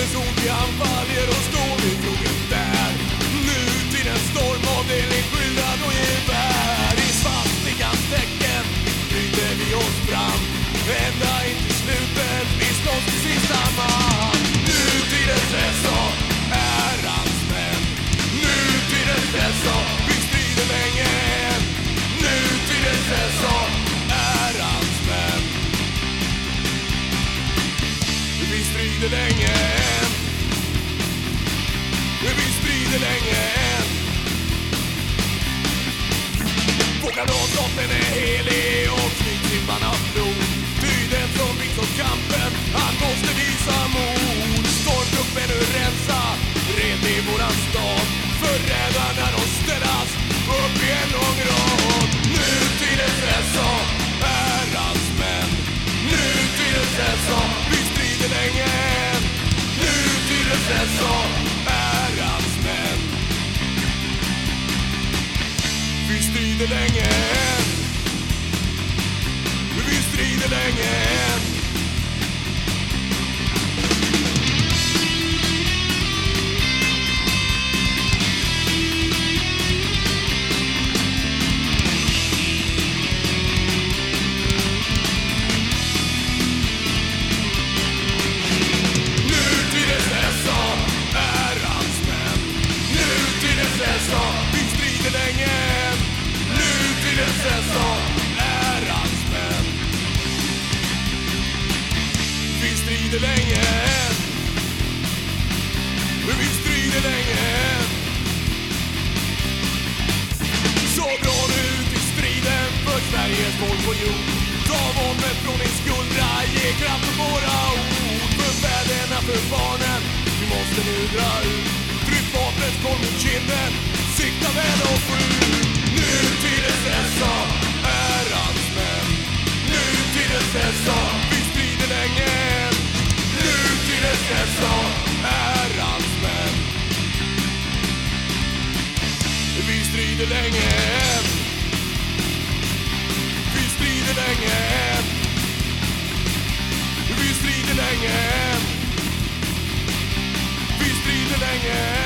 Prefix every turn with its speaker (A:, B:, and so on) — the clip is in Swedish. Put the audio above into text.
A: un día valieron helig och knytklipparnas blod. Ty den som åt kampen, han måste visa mod. Stormtruppen nu rensa, red i våran stad. Förrädarna de ställas upp i en lång rad. Nutidens SA är hans män. Nutidens SA, vi strider länge än. Nutidens SA är hans män. Vi strider länge än. Vi strider strider länge än. Vi strider länge än. Så dra nu ut i striden för Sveriges folk på jord. Ta våldet från din skuldra, ge kraft åt våra ord. För fäderna, för barnen, vi måste nu dra ut. Tryck vapnet, koll mot kinden, sikta väl och skjut. Vi strider länge än. Vi strider länge än. Vi strider länge än. Vi strider länge än.